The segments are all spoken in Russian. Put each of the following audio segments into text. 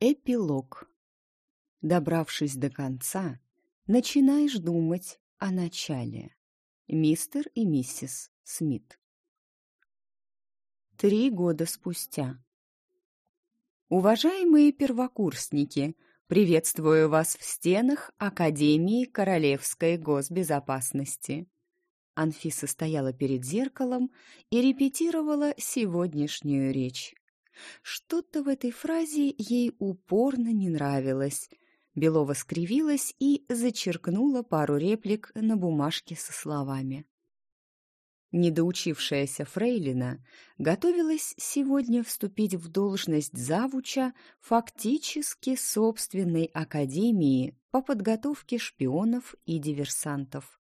Эпилог. Добравшись до конца, начинаешь думать о начале. Мистер и миссис Смит. Три года спустя. Уважаемые первокурсники, приветствую вас в стенах Академии Королевской госбезопасности. Анфиса стояла перед зеркалом и репетировала сегодняшнюю речь. Что-то в этой фразе ей упорно не нравилось. Белова скривилась и зачеркнула пару реплик на бумажке со словами. Недоучившаяся Фрейлина готовилась сегодня вступить в должность завуча фактически собственной академии по подготовке шпионов и диверсантов.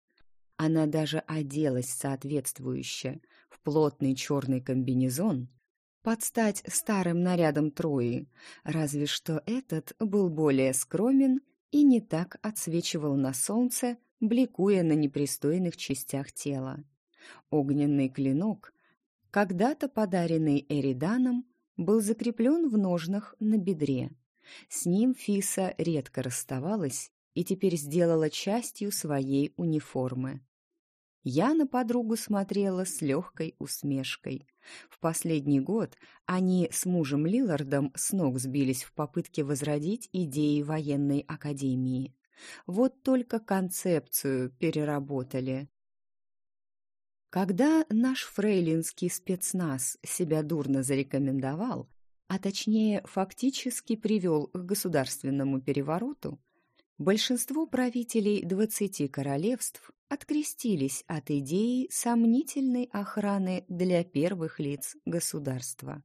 Она даже оделась соответствующе в плотный черный комбинезон, под стать старым нарядом Трои, разве что этот был более скромен и не так отсвечивал на солнце, бликуя на непристойных частях тела. Огненный клинок, когда-то подаренный Эриданом, был закреплен в ножнах на бедре. С ним Фиса редко расставалась и теперь сделала частью своей униформы. Я на подругу смотрела с легкой усмешкой. В последний год они с мужем Лилардом с ног сбились в попытке возродить идеи военной академии. Вот только концепцию переработали. Когда наш фрейлинский спецназ себя дурно зарекомендовал, а точнее фактически привел к государственному перевороту, большинство правителей двадцати королевств открестились от идеи сомнительной охраны для первых лиц государства.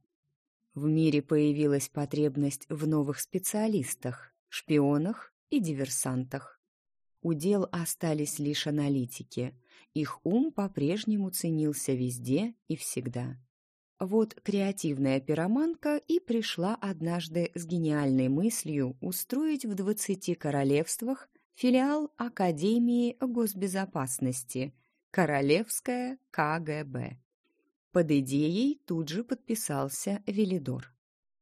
В мире появилась потребность в новых специалистах, шпионах и диверсантах. Удел остались лишь аналитики. Их ум по-прежнему ценился везде и всегда. Вот креативная пироманка и пришла однажды с гениальной мыслью устроить в двадцати королевствах филиал Академии госбезопасности, Королевская КГБ. Под идеей тут же подписался Велидор.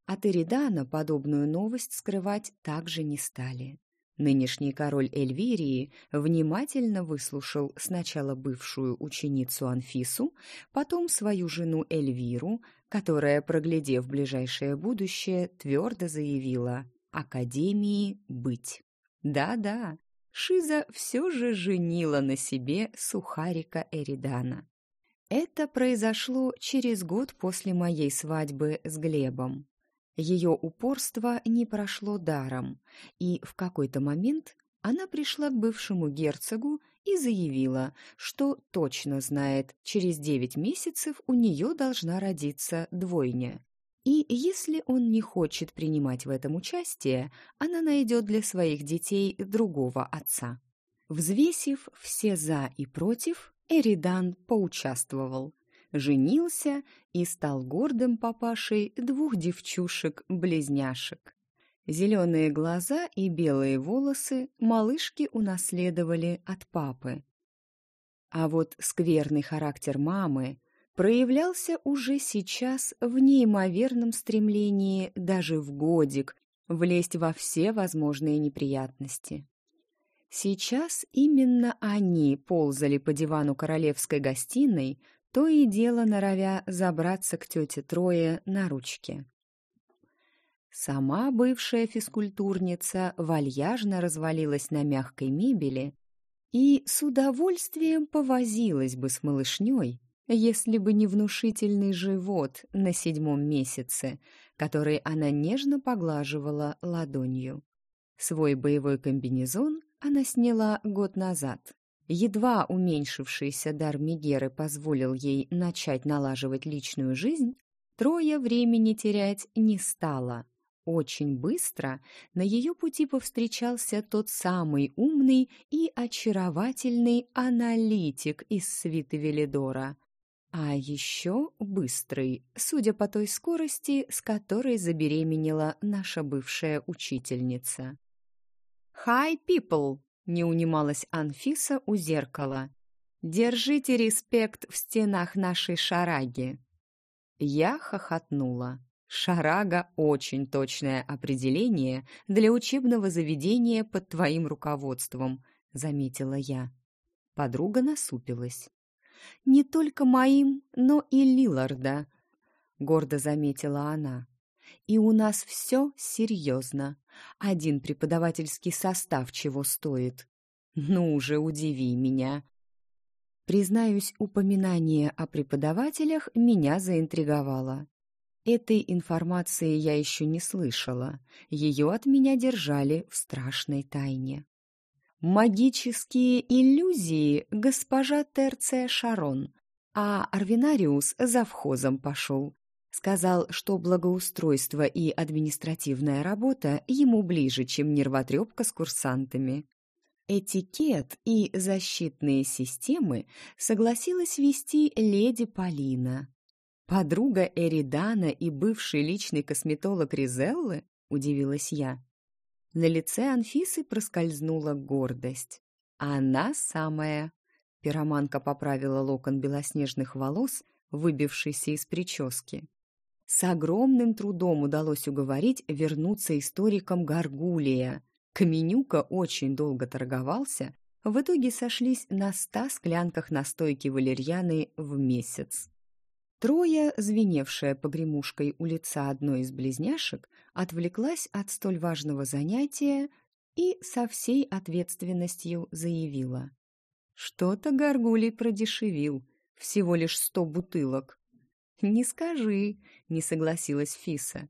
От Эридана подобную новость скрывать также не стали. Нынешний король Эльвирии внимательно выслушал сначала бывшую ученицу Анфису, потом свою жену Эльвиру, которая, проглядев ближайшее будущее, твердо заявила «Академии быть». Да-да, Шиза все же женила на себе сухарика Эридана. Это произошло через год после моей свадьбы с Глебом. Ее упорство не прошло даром, и в какой-то момент она пришла к бывшему герцогу и заявила, что точно знает, через девять месяцев у нее должна родиться двойня. И если он не хочет принимать в этом участие, она найдет для своих детей другого отца. Взвесив все «за» и «против», Эридан поучаствовал. Женился и стал гордым папашей двух девчушек-близняшек. Зеленые глаза и белые волосы малышки унаследовали от папы. А вот скверный характер мамы проявлялся уже сейчас в неимоверном стремлении даже в годик влезть во все возможные неприятности. Сейчас именно они ползали по дивану королевской гостиной, то и дело норовя забраться к тете Трое на ручки. Сама бывшая физкультурница вальяжно развалилась на мягкой мебели и с удовольствием повозилась бы с малышней, если бы не внушительный живот на седьмом месяце, который она нежно поглаживала ладонью. Свой боевой комбинезон она сняла год назад. Едва уменьшившийся дар Мегеры позволил ей начать налаживать личную жизнь, Трое времени терять не стала. Очень быстро на ее пути повстречался тот самый умный и очаровательный аналитик из свиты Велидора, а еще быстрый, судя по той скорости, с которой забеременела наша бывшая учительница. «Hi, people!» — не унималась Анфиса у зеркала. «Держите респект в стенах нашей шараги!» Я хохотнула. Шарага — очень точное определение для учебного заведения под твоим руководством, заметила я. Подруга насупилась. Не только моим, но и Лиларда, гордо заметила она. И у нас все серьезно. Один преподавательский состав чего стоит. Ну уже удиви меня. Признаюсь, упоминание о преподавателях меня заинтриговало. Этой информации я еще не слышала. Ее от меня держали в страшной тайне. Магические иллюзии госпожа Терция Шарон, а Арвинариус завхозом пошел. Сказал, что благоустройство и административная работа ему ближе, чем нервотрепка с курсантами. Этикет и защитные системы согласилась вести леди Полина. «Подруга Эридана и бывший личный косметолог Ризеллы?» – удивилась я. На лице Анфисы проскользнула гордость. «Она самая!» Пироманка поправила локон белоснежных волос, выбившийся из прически. С огромным трудом удалось уговорить вернуться историкам Гаргулия. Каменюка очень долго торговался, в итоге сошлись на ста склянках настойки валерьяны в месяц. Троя, звеневшая погремушкой у лица одной из близняшек, отвлеклась от столь важного занятия и со всей ответственностью заявила. «Что-то Гаргулий продешевил, всего лишь сто бутылок». «Не скажи», — не согласилась Фиса.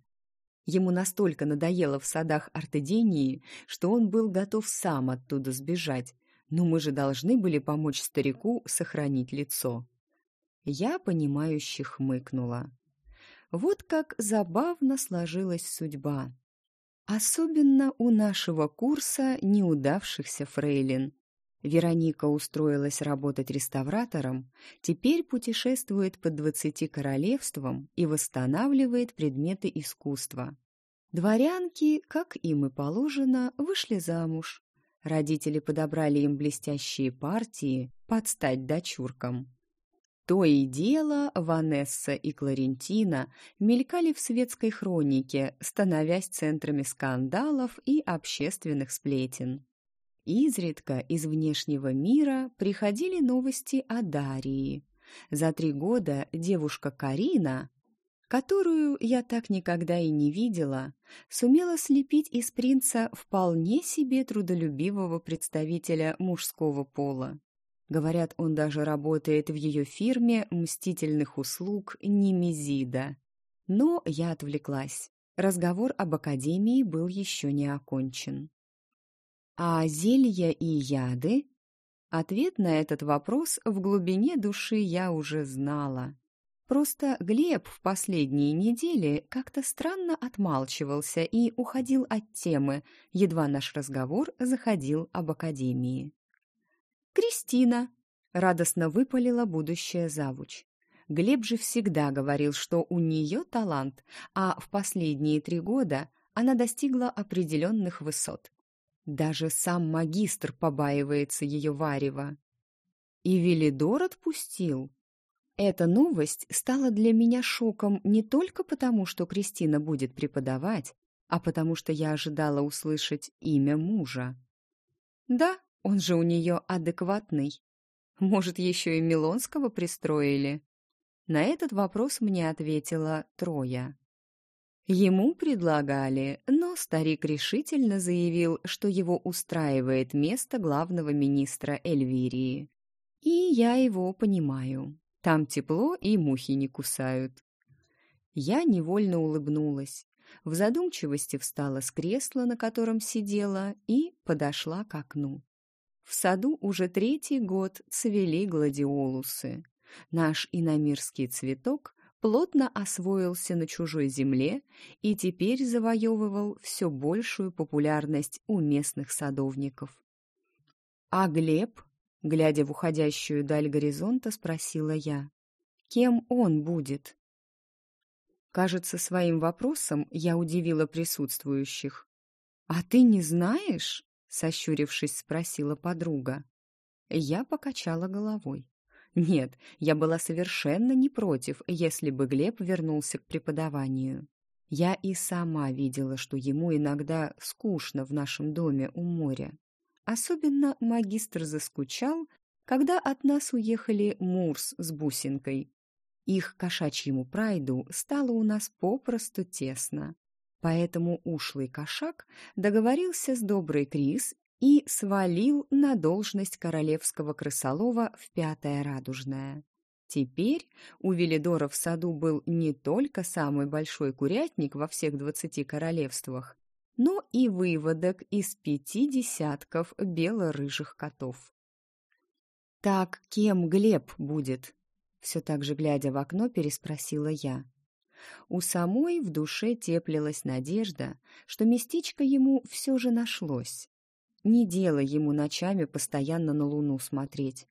Ему настолько надоело в садах Артедении, что он был готов сам оттуда сбежать, но мы же должны были помочь старику сохранить лицо. Я, понимающе хмыкнула. Вот как забавно сложилась судьба. Особенно у нашего курса неудавшихся фрейлин. Вероника устроилась работать реставратором, теперь путешествует по двадцати королевствам и восстанавливает предметы искусства. Дворянки, как им и положено, вышли замуж. Родители подобрали им блестящие партии под стать дочуркам. То и дело Ванесса и Кларентина мелькали в светской хронике, становясь центрами скандалов и общественных сплетен. Изредка из внешнего мира приходили новости о Дарии. За три года девушка Карина, которую я так никогда и не видела, сумела слепить из принца вполне себе трудолюбивого представителя мужского пола. Говорят, он даже работает в ее фирме мстительных услуг Немезида. Но я отвлеклась. Разговор об академии был еще не окончен. А зелья и яды? Ответ на этот вопрос в глубине души я уже знала. Просто Глеб в последние недели как-то странно отмалчивался и уходил от темы, едва наш разговор заходил об академии. «Кристина!» — радостно выпалила будущая завуч. Глеб же всегда говорил, что у нее талант, а в последние три года она достигла определенных высот. Даже сам магистр побаивается ее варева. И Велидор отпустил. Эта новость стала для меня шоком не только потому, что Кристина будет преподавать, а потому что я ожидала услышать имя мужа. Да, он же у нее адекватный. Может, еще и Милонского пристроили? На этот вопрос мне ответила Троя. Ему предлагали, но старик решительно заявил, что его устраивает место главного министра Эльвирии. И я его понимаю. Там тепло и мухи не кусают. Я невольно улыбнулась. В задумчивости встала с кресла, на котором сидела, и подошла к окну. В саду уже третий год цвели гладиолусы. Наш иномирский цветок плотно освоился на чужой земле и теперь завоевывал все большую популярность у местных садовников. «А Глеб?» — глядя в уходящую даль горизонта, спросила я. «Кем он будет?» Кажется, своим вопросом я удивила присутствующих. «А ты не знаешь?» сощурившись, спросила подруга. Я покачала головой. Нет, я была совершенно не против, если бы Глеб вернулся к преподаванию. Я и сама видела, что ему иногда скучно в нашем доме у моря. Особенно магистр заскучал, когда от нас уехали Мурс с бусинкой. Их кошачьему прайду стало у нас попросту тесно. Поэтому ушлый кошак договорился с доброй Крис и свалил на должность королевского крысолова в Пятое Радужное. Теперь у Велидора в саду был не только самый большой курятник во всех двадцати королевствах, но и выводок из пяти десятков бело-рыжих котов. «Так кем Глеб будет?» Все так же, глядя в окно, переспросила я. У самой в душе теплилась надежда, что местечко ему все же нашлось. Не дело ему ночами постоянно на луну смотреть.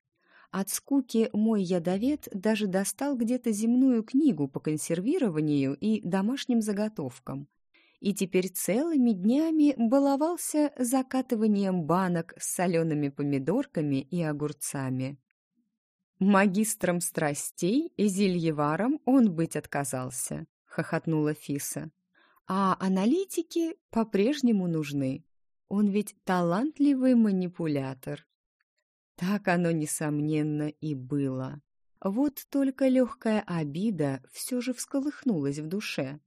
От скуки мой ядовед даже достал где-то земную книгу по консервированию и домашним заготовкам. И теперь целыми днями баловался закатыванием банок с солеными помидорками и огурцами. «Магистром страстей и зельеваром он быть отказался», — хохотнула Фиса. «А аналитики по-прежнему нужны. Он ведь талантливый манипулятор». Так оно, несомненно, и было. Вот только легкая обида все же всколыхнулась в душе.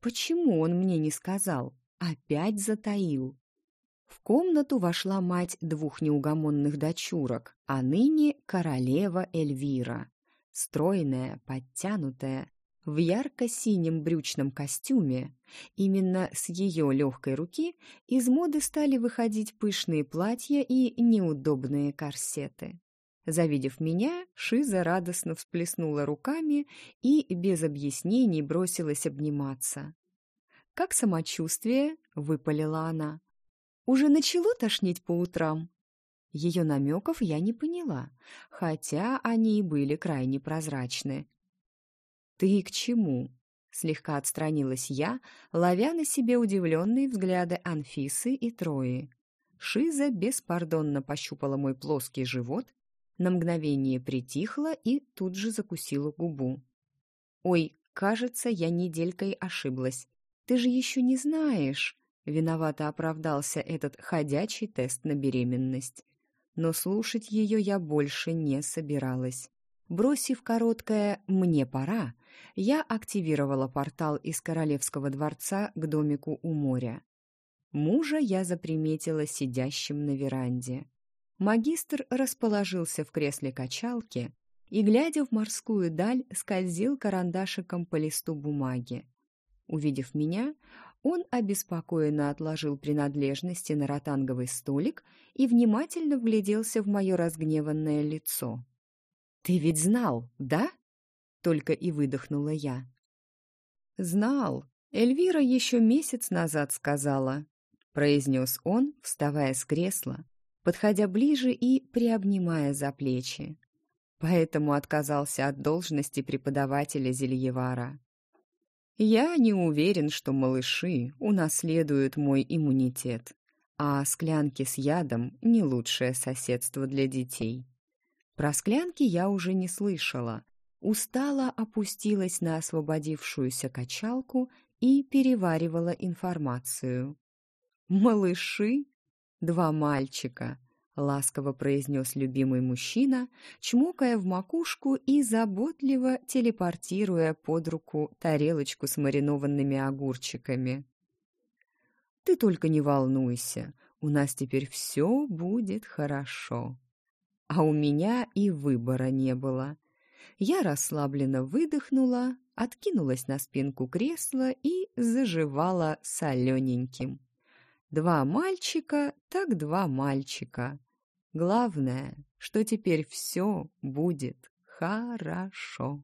Почему он мне не сказал? Опять затаил. В комнату вошла мать двух неугомонных дочурок, а ныне королева Эльвира. Стройная, подтянутая, в ярко-синем брючном костюме. Именно с ее легкой руки из моды стали выходить пышные платья и неудобные корсеты. Завидев меня, Шиза радостно всплеснула руками и без объяснений бросилась обниматься. «Как самочувствие?» — выпалила она. «Уже начало тошнить по утрам?» Ее намеков я не поняла, хотя они и были крайне прозрачны. «Ты к чему?» — слегка отстранилась я, ловя на себе удивленные взгляды Анфисы и Трои. Шиза беспардонно пощупала мой плоский живот, на мгновение притихла и тут же закусила губу. «Ой, кажется, я неделькой ошиблась. Ты же еще не знаешь!» Виновато оправдался этот ходячий тест на беременность. Но слушать ее я больше не собиралась. Бросив короткое «мне пора», я активировала портал из Королевского дворца к домику у моря. Мужа я заприметила сидящим на веранде. Магистр расположился в кресле качалки и, глядя в морскую даль, скользил карандашиком по листу бумаги. Увидев меня, он обеспокоенно отложил принадлежности на ротанговый столик и внимательно вгляделся в мое разгневанное лицо. «Ты ведь знал, да?» — только и выдохнула я. «Знал. Эльвира еще месяц назад сказала», — произнес он, вставая с кресла, подходя ближе и приобнимая за плечи. Поэтому отказался от должности преподавателя Зельевара. «Я не уверен, что малыши унаследуют мой иммунитет, а склянки с ядом — не лучшее соседство для детей». Про склянки я уже не слышала. Устала опустилась на освободившуюся качалку и переваривала информацию. «Малыши? Два мальчика», — ласково произнес любимый мужчина, чмокая в макушку и заботливо телепортируя под руку тарелочку с маринованными огурчиками. «Ты только не волнуйся, у нас теперь все будет хорошо» а у меня и выбора не было. Я расслабленно выдохнула, откинулась на спинку кресла и заживала солененьким. Два мальчика, так два мальчика. Главное, что теперь все будет хорошо.